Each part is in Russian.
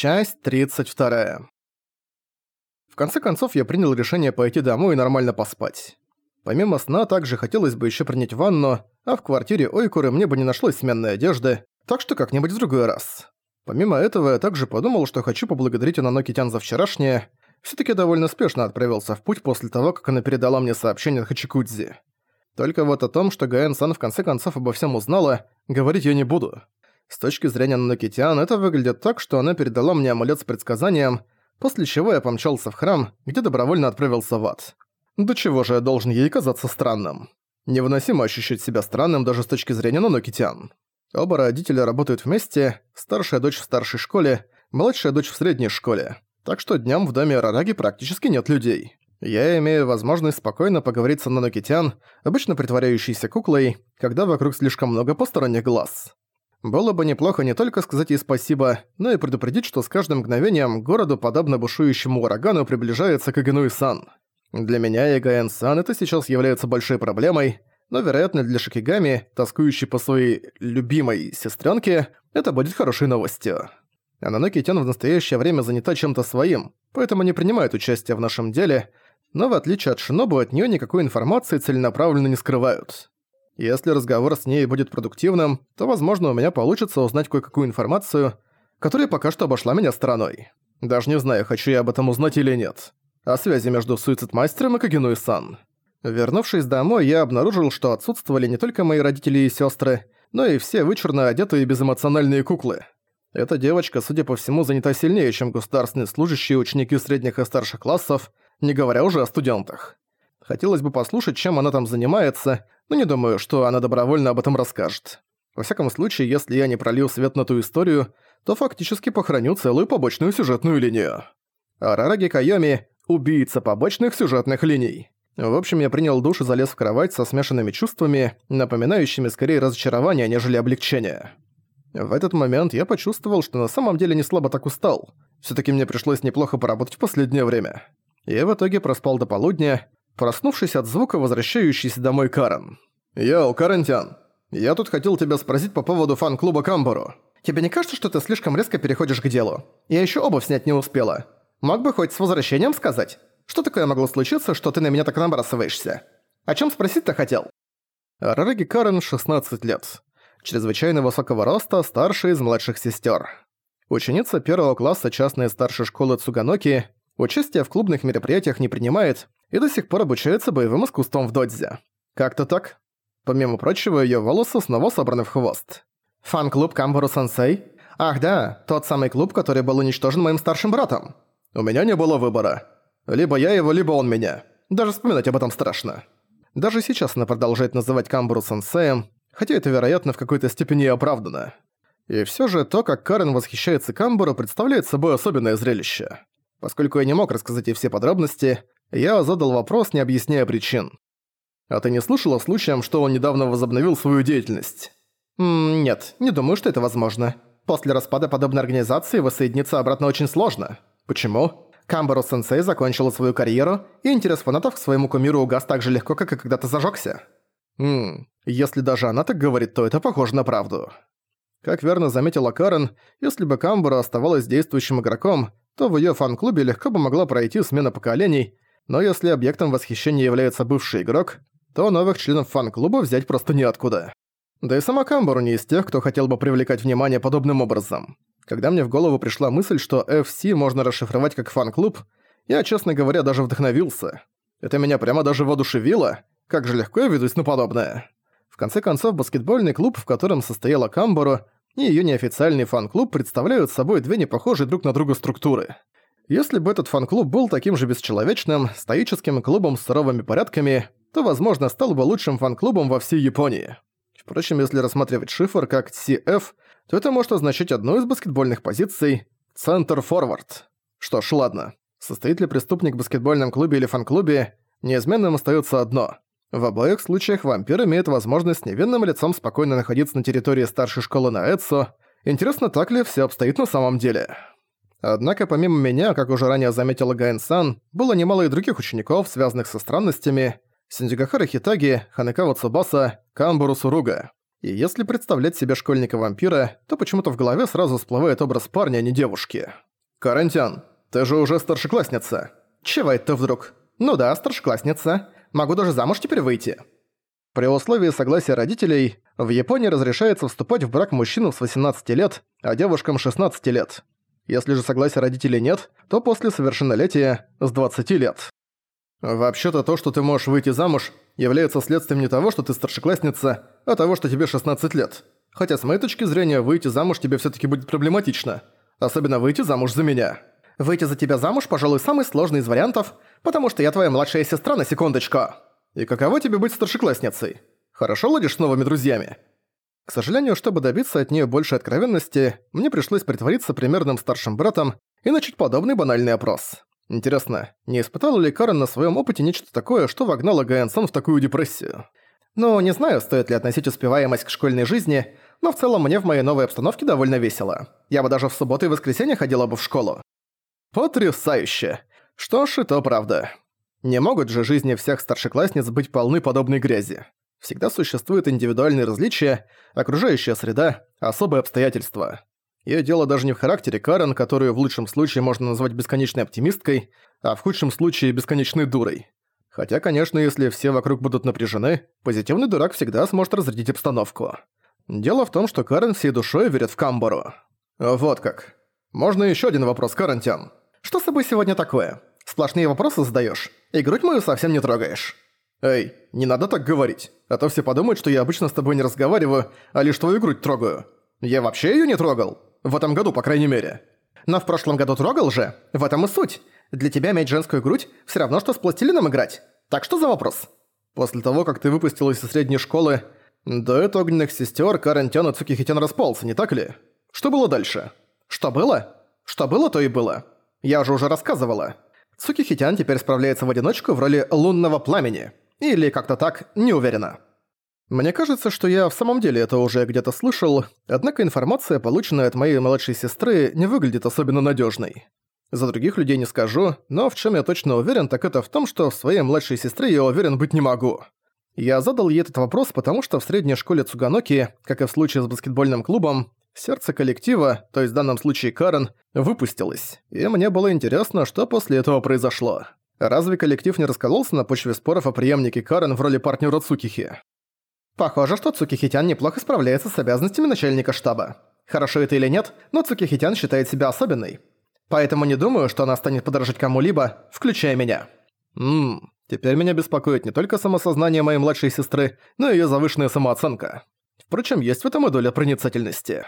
Часть 32. В конце концов, я принял решение пойти домой и нормально поспать. Помимо сна, также хотелось бы еще принять ванну, а в квартире Ойкуры мне бы не нашлось сменной одежды, так что как-нибудь в другой раз. Помимо этого, я также подумал, что хочу поблагодарить Ананокитян за вчерашнее. все таки довольно спешно отправился в путь после того, как она передала мне сообщение от Хачикудзи. Только вот о том, что Гаэн-сан в конце концов обо всем узнала, говорить я не буду. С точки зрения Нанокитян, это выглядит так, что она передала мне амулет с предсказанием, после чего я помчался в храм, где добровольно отправился в ад. До чего же я должен ей казаться странным? Невыносимо ощущать себя странным даже с точки зрения Нанокитян. Оба родителя работают вместе, старшая дочь в старшей школе, младшая дочь в средней школе. Так что дням в доме Рараги практически нет людей. Я имею возможность спокойно поговорить с Нанокитян, обычно притворяющейся куклой, когда вокруг слишком много посторонних глаз. Было бы неплохо не только сказать ей спасибо, но и предупредить, что с каждым мгновением городу, подобно бушующему урагану, приближается Кагенуи-сан. Для меня и Гаэн-сан это сейчас является большой проблемой, но, вероятно, для Шикигами, тоскующей по своей любимой сестренке, это будет хорошей новостью. Ананоки Тян в настоящее время занята чем-то своим, поэтому не принимает участия в нашем деле, но в отличие от Шинобу от нее никакой информации целенаправленно не скрывают. Если разговор с ней будет продуктивным, то, возможно, у меня получится узнать кое-какую информацию, которая пока что обошла меня стороной. Даже не знаю, хочу я об этом узнать или нет. О связи между Суицид-мастером и Кагенуи-сан. Вернувшись домой, я обнаружил, что отсутствовали не только мои родители и сестры, но и все вычурно одетые безэмоциональные куклы. Эта девочка, судя по всему, занята сильнее, чем государственные служащие ученики средних и старших классов, не говоря уже о студентах. Хотелось бы послушать, чем она там занимается, но не думаю, что она добровольно об этом расскажет. Во всяком случае, если я не пролил свет на ту историю, то фактически похороню целую побочную сюжетную линию. Арараги Кайоми – убийца побочных сюжетных линий. В общем, я принял душ и залез в кровать со смешанными чувствами, напоминающими скорее разочарование, нежели облегчение. В этот момент я почувствовал, что на самом деле не слабо так устал. все таки мне пришлось неплохо поработать в последнее время. Я в итоге проспал до полудня, проснувшись от звука возвращающейся домой Карен. «Йоу, Карентян, я тут хотел тебя спросить по поводу фан-клуба Камбару. Тебе не кажется, что ты слишком резко переходишь к делу? Я еще обувь снять не успела. Мог бы хоть с возвращением сказать? Что такое могло случиться, что ты на меня так набрасываешься? О чем спросить-то хотел?» Рараги Карен, 16 лет. Чрезвычайно высокого роста, старшая из младших сестер. Ученица первого класса частной старшей школы Цуганоки, участие в клубных мероприятиях не принимает, и до сих пор обучается боевым искусствам в додзе. Как-то так. Помимо прочего, её волосы снова собраны в хвост. Фан-клуб Камбару-сенсей? Ах да, тот самый клуб, который был уничтожен моим старшим братом. У меня не было выбора. Либо я его, либо он меня. Даже вспоминать об этом страшно. Даже сейчас она продолжает называть Камбару сенсеем, хотя это, вероятно, в какой-то степени оправдано. И всё же то, как Карен восхищается Камбару, представляет собой особенное зрелище. Поскольку я не мог рассказать ей все подробности, я задал вопрос, не объясняя причин. «А ты не слышала случаем, что он недавно возобновил свою деятельность?» М «Нет, не думаю, что это возможно. После распада подобной организации воссоединиться обратно очень сложно. Почему?» Камбаро-сенсей закончила свою карьеру, и интерес фанатов к своему кумиру угас так же легко, как и когда-то зажёгся. Ммм, если даже она так говорит, то это похоже на правду. Как верно заметила Карен, если бы Камбара оставалась действующим игроком, то в её фан-клубе легко бы могла пройти смена поколений, но если объектом восхищения является бывший игрок, то новых членов фан-клуба взять просто неоткуда. Да и сама Камбару не из тех, кто хотел бы привлекать внимание подобным образом. Когда мне в голову пришла мысль, что FC можно расшифровать как фан-клуб, я, честно говоря, даже вдохновился. Это меня прямо даже воодушевило. Как же легко я ведусь на подобное. В конце концов, баскетбольный клуб, в котором состояла Камбару, и её неофициальный фан-клуб представляют собой две непохожие друг на друга структуры – если бы этот фан-клуб был таким же бесчеловечным, стоическим клубом с суровыми порядками, то, возможно, стал бы лучшим фан-клубом во всей Японии. Впрочем, если рассматривать шифр как CF, то это может означать одну из баскетбольных позиций – центр-форвард. Что ж, ладно. Состоит ли преступник в баскетбольном клубе или фан-клубе, неизменным остается одно. В обоих случаях вампир имеет возможность с невинным лицом спокойно находиться на территории старшей школы на Эдсо. Интересно, так ли все обстоит на самом деле? Однако помимо меня, как уже ранее заметила Гаэн-сан, было немало и других учеников, связанных со странностями Синдзюгахара Хитаги, Ханекава Цубаса, Камбуру Суруга. И если представлять себе школьника-вампира, то почему-то в голове сразу всплывает образ парня, а не девушки. «Карантян, ты же уже старшеклассница». «Чего это вдруг?» «Ну да, старшеклассница. Могу даже замуж теперь выйти». При условии согласия родителей, в Японии разрешается вступать в брак мужчинам с 18 лет, а девушкам 16 лет. Если же согласия родителей нет, то после совершеннолетия с 20 лет. Вообще-то то, что ты можешь выйти замуж, является следствием не того, что ты старшеклассница, а того, что тебе 16 лет. Хотя с моей точки зрения, выйти замуж тебе всё-таки будет проблематично. Особенно выйти замуж за меня. Выйти за тебя замуж, пожалуй, самый сложный из вариантов, потому что я твоя младшая сестра на секундочку. И каково тебе быть старшеклассницей? Хорошо ладишь с новыми друзьями? К сожалению, чтобы добиться от неё большей откровенности, мне пришлось притвориться примерным старшим братом и начать подобный банальный опрос. Интересно, не испытал ли Карен на своем опыте нечто такое, что вогнало Гаэнсон в такую депрессию? Ну, не знаю, стоит ли относить успеваемость к школьной жизни, но в целом мне в моей новой обстановке довольно весело. Я бы даже в субботу и воскресенье ходила бы в школу. Потрясающе. Что ж, и то правда. Не могут же жизни всех старшеклассниц быть полны подобной грязи. Всегда существуют индивидуальные различия, окружающая среда, особые обстоятельства. Её дело даже не в характере Карен, которую в лучшем случае можно назвать бесконечной оптимисткой, а в худшем случае бесконечной дурой. Хотя, конечно, если все вокруг будут напряжены, позитивный дурак всегда сможет разрядить обстановку. Дело в том, что Карен всей душой верит в Камбару. Вот как. Можно ещё один вопрос, Карентян. Что с тобой сегодня такое? Сплошные вопросы задаёшь, и грудь мою совсем не трогаешь. Эй, не надо так говорить, а то все подумают, что я обычно с тобой не разговариваю, а лишь твою грудь трогаю. Я вообще её не трогал. В этом году, по крайней мере. Но в прошлом году трогал же. В этом и суть. Для тебя иметь женскую грудь все равно, что с пластилином играть. Так что за вопрос? После того, как ты выпустилась из средней школы, дуэт огненных сестер Карен Тён и Цукихитян распался, не так ли? Что было дальше? Что было? Что было, то и было. Я же уже рассказывала. Цукихитян теперь справляется в одиночку в роли лунного пламени. Или как-то так, не уверена. Мне кажется, что я в самом деле это уже где-то слышал, однако информация, полученная от моей младшей сестры, не выглядит особенно надежной. За других людей не скажу, но в чем я точно уверен, так это в том, что в своей младшей сестре я уверен быть не могу. Я задал ей этот вопрос, потому что в средней школе Цуганоки, как и в случае с баскетбольным клубом, сердце коллектива, то есть в данном случае Карен, выпустилось, и мне было интересно, что после этого произошло. Разве коллектив не раскололся на почве споров о преемнике Карен в роли партнера Цукихи? Похоже, что Цукихитян неплохо справляется с обязанностями начальника штаба. Хорошо это или нет, но Цукихитян считает себя особенной. Поэтому не думаю, что она станет подражать кому-либо, включая меня. Ммм, теперь меня беспокоит не только самосознание моей младшей сестры, но и её завышенная самооценка. Впрочем, есть в этом и доля проницательности.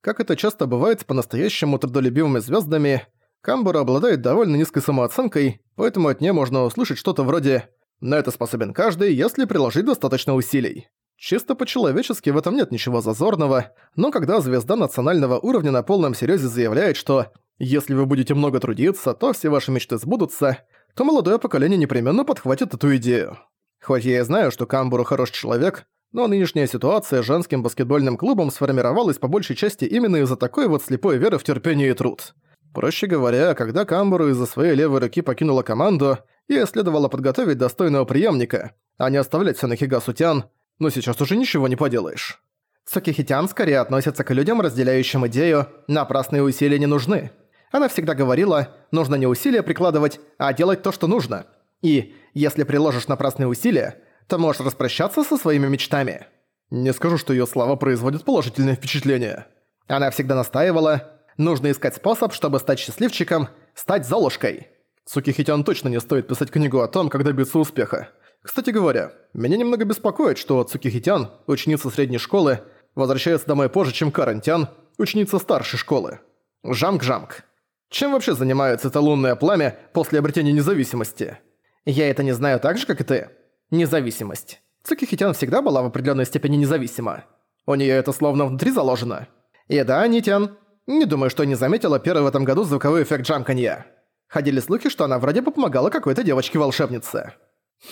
Как это часто бывает с по-настоящему трудолюбивыми звёздами, Камбура обладает довольно низкой самооценкой, поэтому от нее можно услышать что-то вроде «на это способен каждый, если приложить достаточно усилий». Чисто по-человечески в этом нет ничего зазорного, но когда звезда национального уровня на полном серьезе заявляет, что «если вы будете много трудиться, то все ваши мечты сбудутся», то молодое поколение непременно подхватит эту идею. Хоть я и знаю, что Камбуру хороший человек, но нынешняя ситуация с женским баскетбольным клубом сформировалась по большей части именно из-за такой вот слепой веры в терпение и труд. Проще говоря, когда Камбуру из-за своей левой руки покинула команду, ей следовало подготовить достойного преемника, а не оставлять всё на Хигасутян, но сейчас уже ничего не поделаешь. Цукихитян скорее относится к людям, разделяющим идею «напрасные усилия не нужны». Она всегда говорила «нужно не усилия прикладывать, а делать то, что нужно». И «если приложишь напрасные усилия, то можешь распрощаться со своими мечтами». Не скажу, что её слова производят положительное впечатление. Она всегда настаивала «нужно искать способ, чтобы стать счастливчиком, стать золушкой». Цукихитян точно не стоит писать книгу о том, как добиться успеха. Кстати говоря, меня немного беспокоит, что Цукихитян, ученица средней школы, возвращается домой позже, чем Карантян, ученица старшей школы. Жамк-жамк. Чем вообще занимается это лунное пламя после обретения независимости? Я это не знаю так же, как и ты. Независимость. Цукихитян всегда была в определенной степени независима. У нее это словно внутри заложено. И да, Нитян, не думаю, что не заметила первый в этом году звуковой эффект джамканья. Ходили слухи, что она вроде бы помогала какой-то девочке-волшебнице.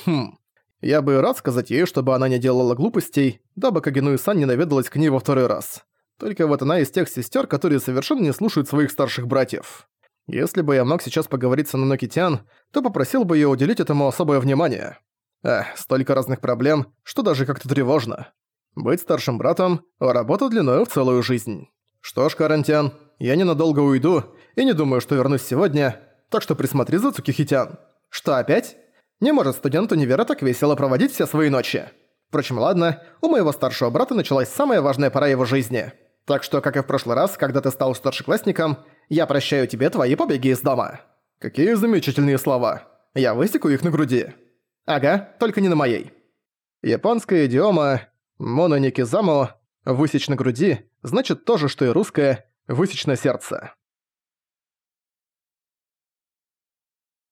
Хм. Я бы рад сказать ей, чтобы она не делала глупостей, дабы Кагенуи-сан не наведалась к ней во второй раз. Только вот она из тех сестер, которые совершенно не слушают своих старших братьев. Если бы я мог сейчас поговорить с Ананоки-тян, то попросил бы ее уделить этому особое внимание. Эх, столько разных проблем, что даже как-то тревожно. Быть старшим братом – работа длиною в целую жизнь. Что ж, Карантян, я ненадолго уйду и не думаю, что вернусь сегодня, так что присмотри за Цукихитян. Что опять? Не может студент универа так весело проводить все свои ночи. Впрочем, ладно, у моего старшего брата началась самая важная пора его жизни. Так что, как и в прошлый раз, когда ты стал старшеклассником, я прощаю тебе твои побеги из дома. Какие замечательные слова. Я высеку их на груди. Ага, только не на моей. Японская идиома «мононикизамо» «высечь на груди» значит то же, что и русское «высечь на сердце».